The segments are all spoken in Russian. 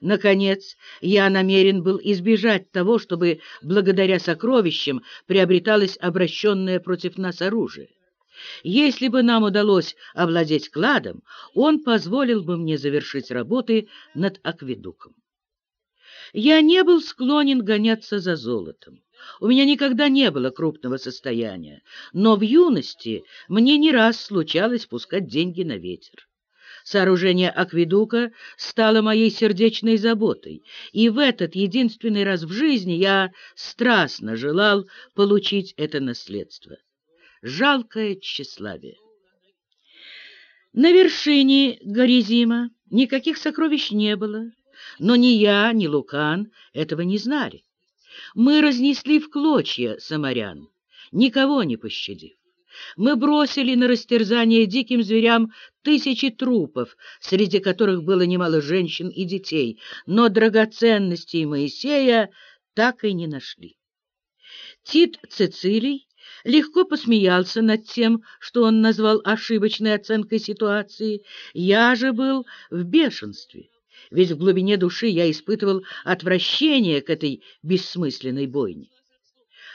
Наконец, я намерен был избежать того, чтобы благодаря сокровищам приобреталось обращенное против нас оружие. Если бы нам удалось овладеть кладом, он позволил бы мне завершить работы над акведуком. Я не был склонен гоняться за золотом. У меня никогда не было крупного состояния, но в юности мне не раз случалось пускать деньги на ветер. Сооружение акведука стало моей сердечной заботой, и в этот единственный раз в жизни я страстно желал получить это наследство. Жалкое тщеславие. На вершине Горизима никаких сокровищ не было, но ни я, ни Лукан этого не знали. Мы разнесли в клочья самарян, никого не пощадив. Мы бросили на растерзание диким зверям тысячи трупов, среди которых было немало женщин и детей, но драгоценностей Моисея так и не нашли. Тит Цицилий легко посмеялся над тем, что он назвал ошибочной оценкой ситуации. Я же был в бешенстве, ведь в глубине души я испытывал отвращение к этой бессмысленной бойне.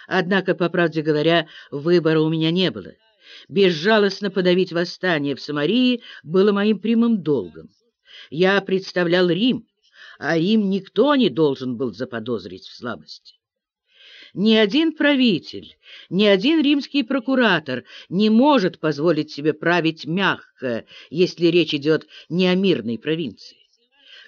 Однако, по правде говоря, выбора у меня не было. Безжалостно подавить восстание в Самарии было моим прямым долгом. Я представлял Рим, а Рим никто не должен был заподозрить в слабости. Ни один правитель, ни один римский прокуратор не может позволить себе править мягко, если речь идет не о мирной провинции.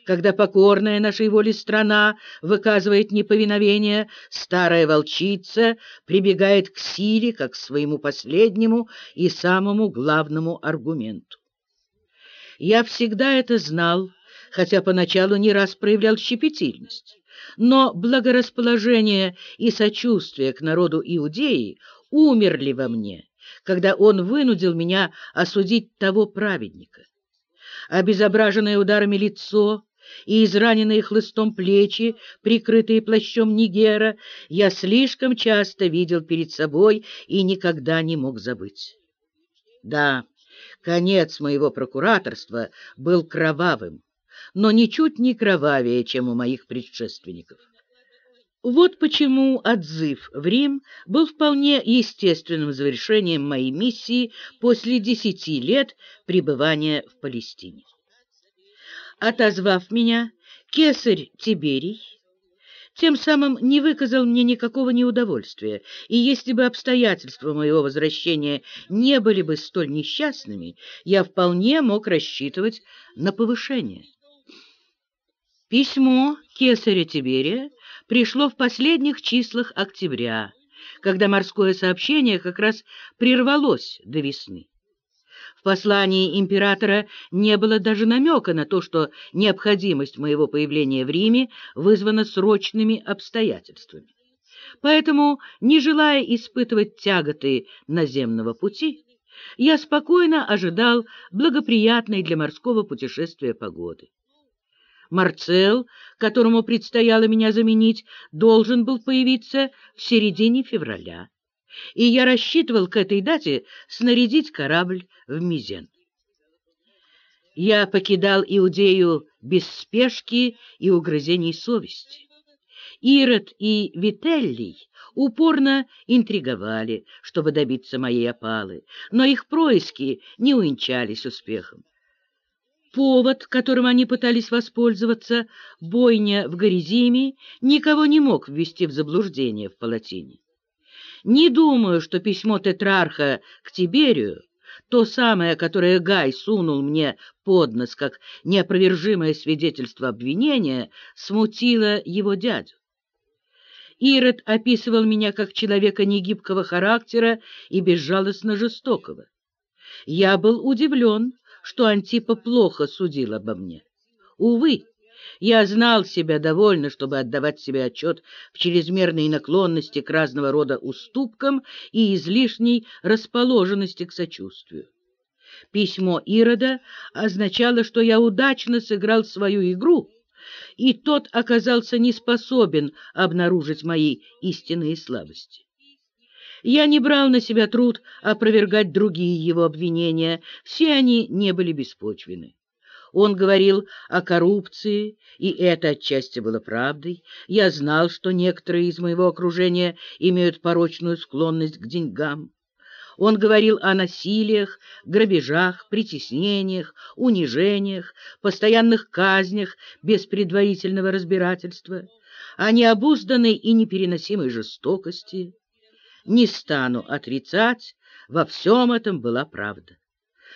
Когда покорная нашей воле страна выказывает неповиновение, старая волчица прибегает к силе как к своему последнему и самому главному аргументу. Я всегда это знал, хотя поначалу не раз проявлял щепетильность. Но благорасположение и сочувствие к народу Иудеи умерли во мне, когда он вынудил меня осудить того праведника. Обезображенное ударами лицо, и израненные хлыстом плечи, прикрытые плащом Нигера, я слишком часто видел перед собой и никогда не мог забыть. Да, конец моего прокураторства был кровавым, но ничуть не кровавее, чем у моих предшественников. Вот почему отзыв в Рим был вполне естественным завершением моей миссии после десяти лет пребывания в Палестине отозвав меня, кесарь Тиберий тем самым не выказал мне никакого неудовольствия, и если бы обстоятельства моего возвращения не были бы столь несчастными, я вполне мог рассчитывать на повышение. Письмо кесаря Тиберия пришло в последних числах октября, когда морское сообщение как раз прервалось до весны. Послании императора не было даже намека на то, что необходимость моего появления в Риме вызвана срочными обстоятельствами. Поэтому, не желая испытывать тяготы наземного пути, я спокойно ожидал благоприятной для морского путешествия погоды. Марцел, которому предстояло меня заменить, должен был появиться в середине февраля и я рассчитывал к этой дате снарядить корабль в Мизен. Я покидал Иудею без спешки и угрызений совести. Ирод и Вителлий упорно интриговали, чтобы добиться моей опалы, но их происки не увенчались успехом. Повод, которым они пытались воспользоваться, бойня в Горизиме, никого не мог ввести в заблуждение в Палатине. Не думаю, что письмо Тетрарха к Тиберию, то самое, которое Гай сунул мне под нос, как неопровержимое свидетельство обвинения, смутило его дядю. Ирод описывал меня как человека негибкого характера и безжалостно жестокого. Я был удивлен, что Антипа плохо судил обо мне. Увы, я знал себя довольно, чтобы отдавать себе отчет в чрезмерной наклонности к разного рода уступкам и излишней расположенности к сочувствию. Письмо Ирода означало, что я удачно сыграл свою игру, и тот оказался не способен обнаружить мои истинные слабости. Я не брал на себя труд опровергать другие его обвинения, все они не были беспочвены. Он говорил о коррупции, и это отчасти было правдой. Я знал, что некоторые из моего окружения имеют порочную склонность к деньгам. Он говорил о насилиях, грабежах, притеснениях, унижениях, постоянных казнях без предварительного разбирательства, о необузданной и непереносимой жестокости. Не стану отрицать, во всем этом была правда.